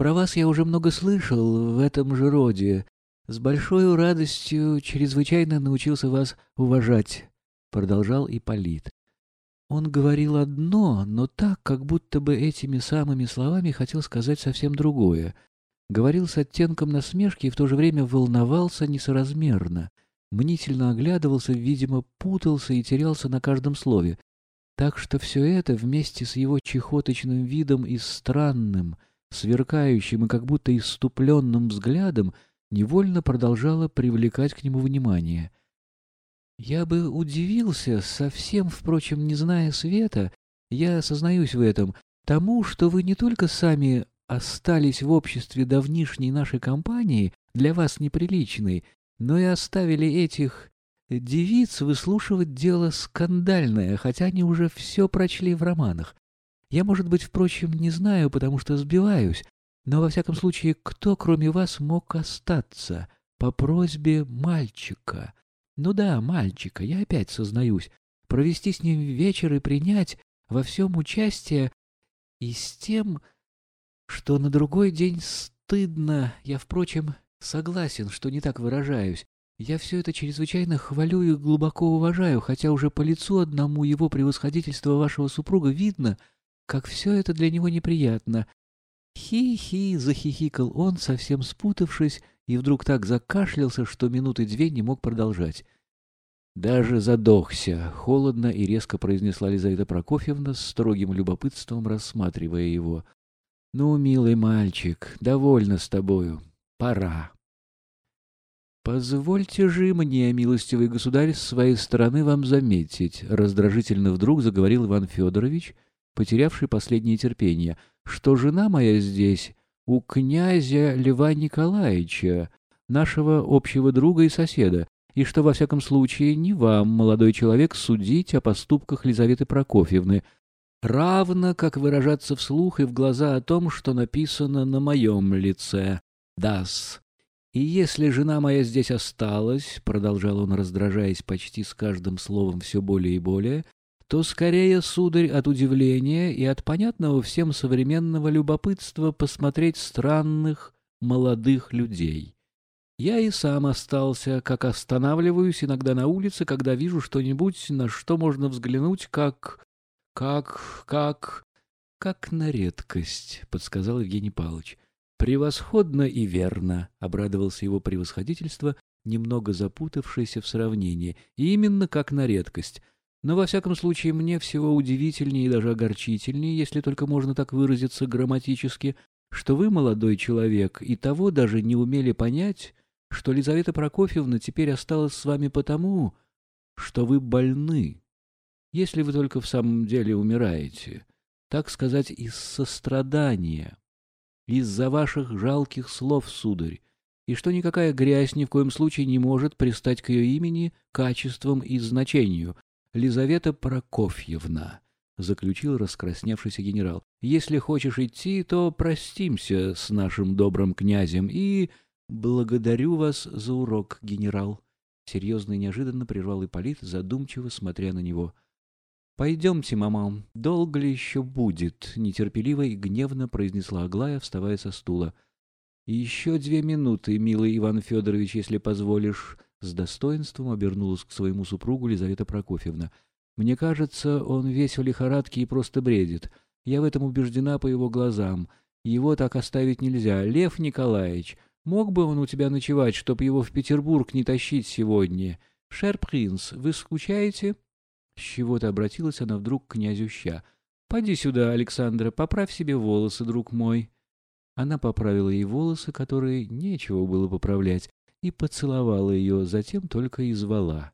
Про вас я уже много слышал в этом же роде. С большой радостью чрезвычайно научился вас уважать», — продолжал Ипполит. Он говорил одно, но так, как будто бы этими самыми словами хотел сказать совсем другое. Говорил с оттенком насмешки и в то же время волновался несоразмерно. Мнительно оглядывался, видимо, путался и терялся на каждом слове. Так что все это вместе с его чехоточным видом и странным, сверкающим и как будто иступленным взглядом невольно продолжало привлекать к нему внимание. Я бы удивился, совсем, впрочем, не зная света, я сознаюсь в этом, тому, что вы не только сами остались в обществе давнишней нашей компании, для вас неприличной, но и оставили этих девиц выслушивать дело скандальное, хотя они уже все прочли в романах. Я, может быть, впрочем, не знаю, потому что сбиваюсь, но, во всяком случае, кто, кроме вас, мог остаться по просьбе мальчика? Ну да, мальчика, я опять сознаюсь. Провести с ним вечер и принять во всем участие и с тем, что на другой день стыдно, я, впрочем, согласен, что не так выражаюсь. Я все это чрезвычайно хвалю и глубоко уважаю, хотя уже по лицу одному его превосходительства вашего супруга видно, как все это для него неприятно. Хи-хи, захихикал он, совсем спутавшись, и вдруг так закашлялся, что минуты две не мог продолжать. «Даже задохся», — холодно и резко произнесла Лизавета Прокофьевна, с строгим любопытством рассматривая его. «Ну, милый мальчик, довольно с тобою. Пора». «Позвольте же мне, милостивый государь, с своей стороны вам заметить», — раздражительно вдруг заговорил Иван Федорович, потерявший последнее терпение, «что жена моя здесь у князя Льва Николаевича, нашего общего друга и соседа, и что, во всяком случае, не вам, молодой человек, судить о поступках Лизаветы Прокофьевны, равно как выражаться вслух и в глаза о том, что написано на моем лице. Дас. И если жена моя здесь осталась, — продолжал он, раздражаясь почти с каждым словом все более и более, — то скорее, сударь, от удивления и от понятного всем современного любопытства посмотреть странных молодых людей. Я и сам остался, как останавливаюсь иногда на улице, когда вижу что-нибудь, на что можно взглянуть, как... как... как... как на редкость, — подсказал Евгений Павлович. «Превосходно и верно», — обрадовался его превосходительство, немного запутавшийся в сравнении, именно как на редкость. Но, во всяком случае, мне всего удивительнее и даже огорчительнее, если только можно так выразиться грамматически, что вы, молодой человек, и того даже не умели понять, что Лизавета Прокофьевна теперь осталась с вами потому, что вы больны, если вы только в самом деле умираете, так сказать, из сострадания, из-за ваших жалких слов, сударь, и что никакая грязь ни в коем случае не может пристать к ее имени, качествам и значению. Лизавета Прокофьевна, — заключил раскрасневшийся генерал, — если хочешь идти, то простимся с нашим добрым князем и... «Благодарю вас за урок, генерал», — серьезно и неожиданно прервал Ипполит, задумчиво смотря на него. «Пойдемте, мама, долго ли еще будет?» — нетерпеливо и гневно произнесла Аглая, вставая со стула. «Еще две минуты, милый Иван Федорович, если позволишь», — с достоинством обернулась к своему супругу Лизавета Прокофьевна. «Мне кажется, он весь в лихорадке и просто бредит. Я в этом убеждена по его глазам. Его так оставить нельзя. Лев Николаевич, Мог бы он у тебя ночевать, чтоб его в Петербург не тащить сегодня? Шер принц, вы скучаете?» С чего-то обратилась она вдруг к князю Ща. «Поди сюда, Александра, поправь себе волосы, друг мой». Она поправила ей волосы, которые нечего было поправлять, и поцеловала ее, затем только и звала.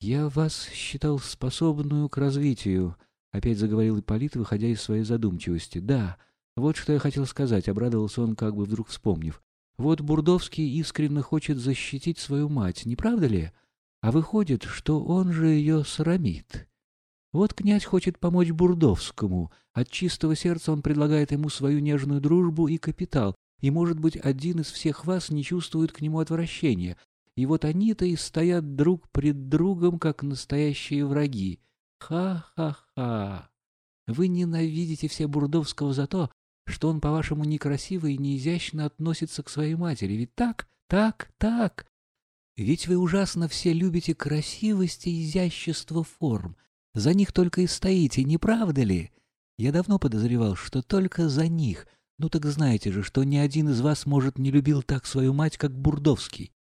«Я вас считал способную к развитию», — опять заговорил Ипполит, выходя из своей задумчивости. «Да, — вот что я хотел сказать, обрадовался он, как бы вдруг вспомнив. Вот Бурдовский искренне хочет защитить свою мать, не правда ли? А выходит, что он же ее срамит. Вот князь хочет помочь Бурдовскому. От чистого сердца он предлагает ему свою нежную дружбу и капитал, и, может быть, один из всех вас не чувствует к нему отвращения. И вот они-то и стоят друг пред другом, как настоящие враги. Ха-ха-ха! Вы ненавидите все Бурдовского за то, что он, по-вашему, некрасиво и неизящно относится к своей матери. Ведь так, так, так. Ведь вы ужасно все любите красивость и изящество форм. За них только и стоите, не правда ли? Я давно подозревал, что только за них. Ну так знаете же, что ни один из вас, может, не любил так свою мать, как Бурдовский.